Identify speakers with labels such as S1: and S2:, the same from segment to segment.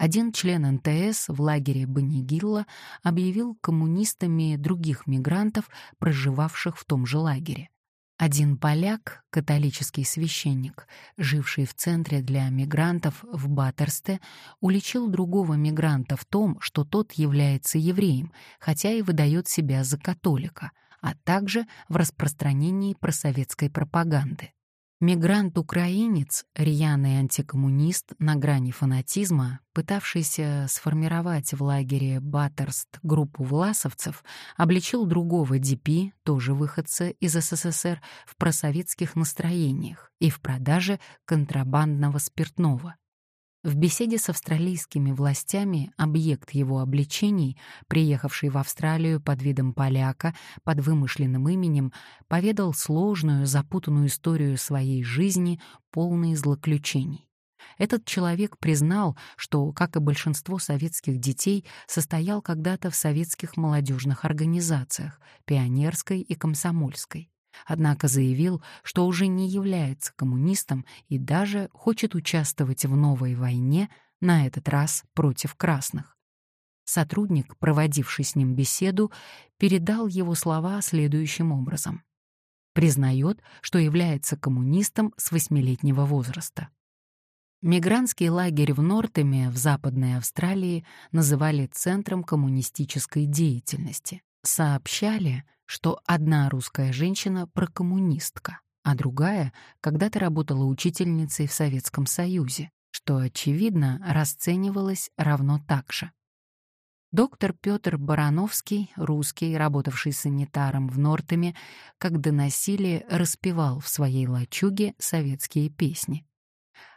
S1: один член НТС в лагере Банигилла объявил коммунистами других мигрантов, проживавших в том же лагере. Один поляк, католический священник, живший в центре для мигрантов в Баттерсте, уличил другого мигранта в том, что тот является евреем, хотя и выдает себя за католика, а также в распространении просоветской пропаганды. Мигрант-украинец, рьяный антикоммунист на грани фанатизма, пытавшийся сформировать в лагере Баттерст группу власовцев, обличил другого ДП, тоже выходца из СССР, в просоветских настроениях и в продаже контрабандного спиртного. В беседе с австралийскими властями объект его обличений, приехавший в Австралию под видом поляка, под вымышленным именем, поведал сложную, запутанную историю своей жизни, полной злоключений. Этот человек признал, что, как и большинство советских детей, состоял когда-то в советских молодежных организациях, пионерской и комсомольской. Однако заявил, что уже не является коммунистом и даже хочет участвовать в новой войне, на этот раз против красных. Сотрудник, проводивший с ним беседу, передал его слова следующим образом. Признает, что является коммунистом с восьмилетнего возраста. Мигрантский лагерь в Нортеме в Западной Австралии называли центром коммунистической деятельности. Сообщали, что одна русская женщина прокоммунистка, а другая когда-то работала учительницей в Советском Союзе, что, очевидно, расценивалось равно так же. Доктор Петр Барановский, русский, работавший санитаром в Нортеме, как доносили, распевал в своей лачуге советские песни.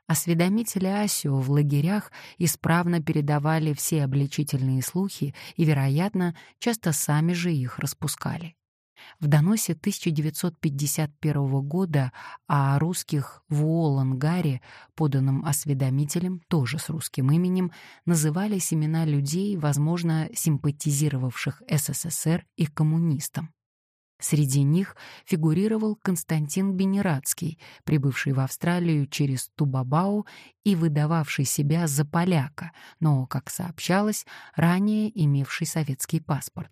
S1: Осведомители Асио в лагерях исправно передавали все обличительные слухи и, вероятно, часто сами же их распускали. В доносе 1951 года о русских в Уолангаре, поданном осведомителем, тоже с русским именем, назывались имена людей, возможно, симпатизировавших СССР и коммунистам. Среди них фигурировал Константин Бенерадский, прибывший в Австралию через Тубабау и выдававший себя за поляка, но, как сообщалось, ранее имевший советский паспорт.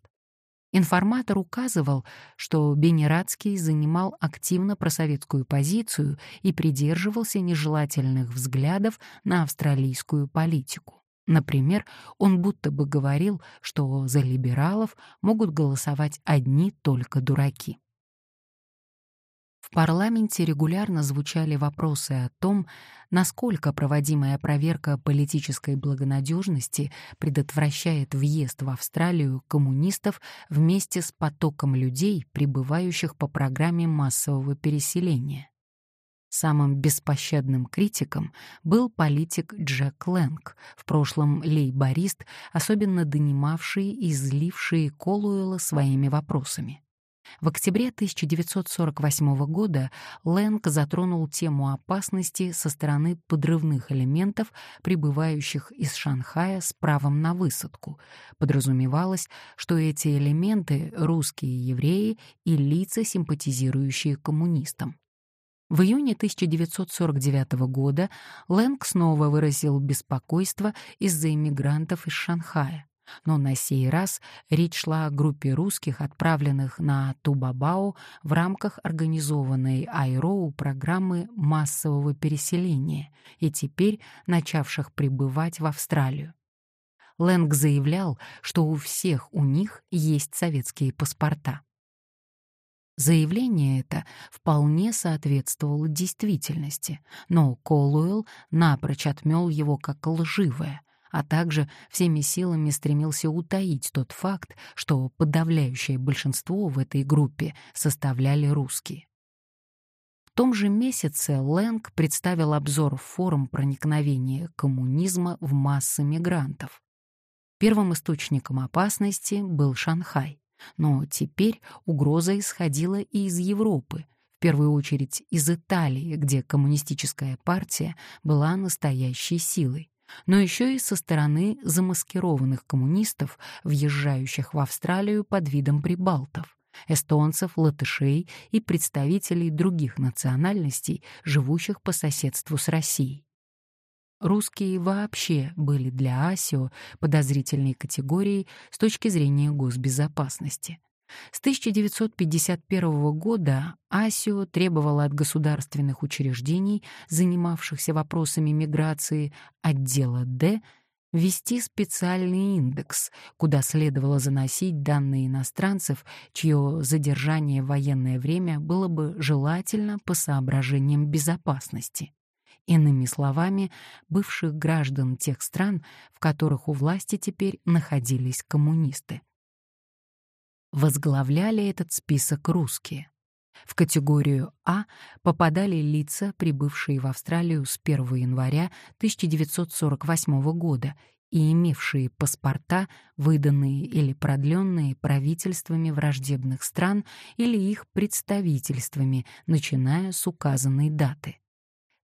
S1: Информатор указывал, что Бенерадский занимал активно просоветскую позицию и придерживался нежелательных взглядов на австралийскую политику. Например, он будто бы говорил, что за либералов могут голосовать одни только дураки. В парламенте регулярно звучали вопросы о том, насколько проводимая проверка политической благонадежности предотвращает въезд в Австралию коммунистов вместе с потоком людей, прибывающих по программе массового переселения. Самым беспощадным критиком был политик Джек Лэнг, в прошлом лейборист, особенно донимавший и зливший Колуэла своими вопросами. В октябре 1948 года Лэнг затронул тему опасности со стороны подрывных элементов, прибывающих из Шанхая с правом на высадку. Подразумевалось, что эти элементы — русские евреи и лица, симпатизирующие коммунистам. В июне 1949 года Лэнг снова выразил беспокойство из-за иммигрантов из Шанхая но на сей раз речь шла о группе русских, отправленных на Тубабао в рамках организованной Айроу программы массового переселения и теперь начавших прибывать в Австралию. Лэнг заявлял, что у всех у них есть советские паспорта. Заявление это вполне соответствовало действительности, но Колуэлл напрочь отмел его как лживое — а также всеми силами стремился утаить тот факт, что подавляющее большинство в этой группе составляли русские. В том же месяце Лэнг представил обзор в форум проникновения коммунизма в массы мигрантов. Первым источником опасности был Шанхай, но теперь угроза исходила и из Европы, в первую очередь из Италии, где коммунистическая партия была настоящей силой но еще и со стороны замаскированных коммунистов, въезжающих в Австралию под видом прибалтов, эстонцев, латышей и представителей других национальностей, живущих по соседству с Россией. Русские вообще были для Асио подозрительной категорией с точки зрения госбезопасности. С 1951 года Асио требовала от государственных учреждений, занимавшихся вопросами миграции, отдела Д, ввести специальный индекс, куда следовало заносить данные иностранцев, чье задержание в военное время было бы желательно по соображениям безопасности. Иными словами, бывших граждан тех стран, в которых у власти теперь находились коммунисты. Возглавляли этот список русские. В категорию А попадали лица, прибывшие в Австралию с 1 января 1948 года и имевшие паспорта, выданные или продленные правительствами враждебных стран или их представительствами, начиная с указанной даты.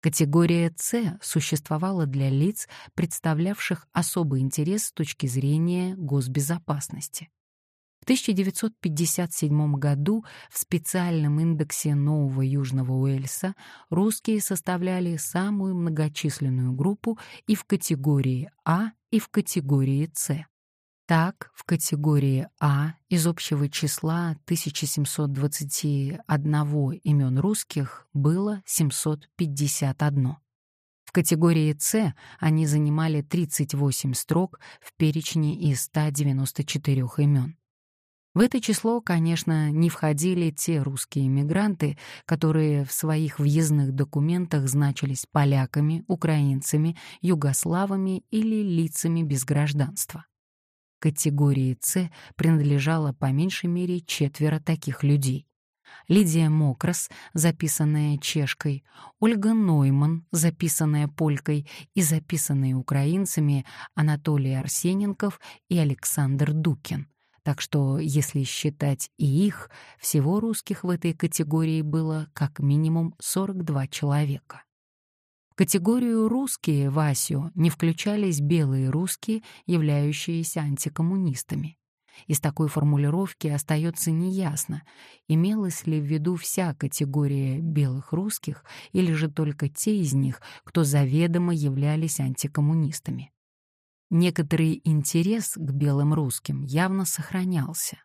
S1: Категория С существовала для лиц, представлявших особый интерес с точки зрения госбезопасности. В 1957 году в специальном индексе Нового Южного Уэльса русские составляли самую многочисленную группу и в категории А, и в категории С. Так, в категории А из общего числа 1721 имен русских было 751. В категории С они занимали 38 строк в перечне из 194 имен. В это число, конечно, не входили те русские мигранты, которые в своих въездных документах значились поляками, украинцами, югославами или лицами без гражданства категории С принадлежало по меньшей мере четверо таких людей. Лидия Мокрас, записанная чешкой, Ольга Нойман, записанная полькой и записанные украинцами Анатолий Арсененков и Александр Дукин. Так что, если считать и их, всего русских в этой категории было как минимум 42 человека категорию «русские» Васю не включались белые русские, являющиеся антикоммунистами. Из такой формулировки остается неясно, имелась ли в виду вся категория белых русских или же только те из них, кто заведомо являлись антикоммунистами. Некоторый интерес к белым русским явно сохранялся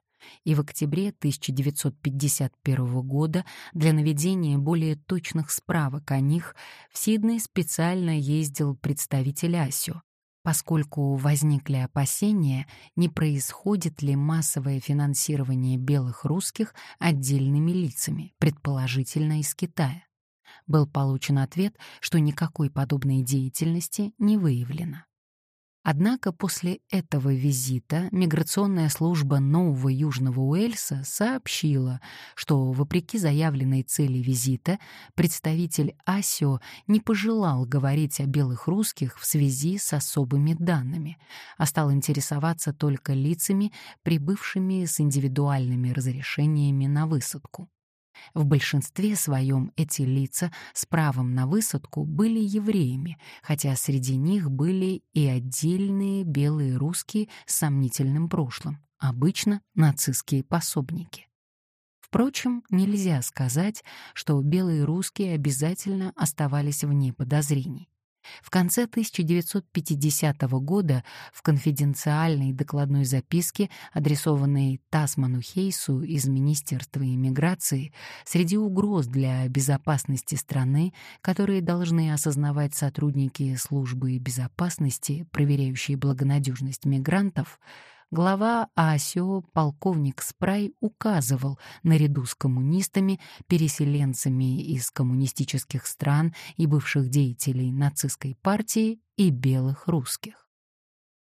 S1: и в октябре 1951 года для наведения более точных справок о них в Сидней специально ездил представитель Асио, поскольку возникли опасения, не происходит ли массовое финансирование белых русских отдельными лицами, предположительно из Китая. Был получен ответ, что никакой подобной деятельности не выявлено. Однако после этого визита миграционная служба Нового Южного Уэльса сообщила, что, вопреки заявленной цели визита, представитель АСИО не пожелал говорить о белых русских в связи с особыми данными, а стал интересоваться только лицами, прибывшими с индивидуальными разрешениями на высадку. В большинстве своем эти лица с правом на высадку были евреями, хотя среди них были и отдельные белые русские с сомнительным прошлым, обычно нацистские пособники. Впрочем, нельзя сказать, что белые русские обязательно оставались вне подозрений. В конце 1950 года в конфиденциальной докладной записке, адресованной Тасману Хейсу из Министерства иммиграции, среди угроз для безопасности страны, которые должны осознавать сотрудники службы безопасности, проверяющие благонадежность мигрантов, глава АСИО полковник Спрай указывал наряду с коммунистами, переселенцами из коммунистических стран и бывших деятелей нацистской партии и белых русских.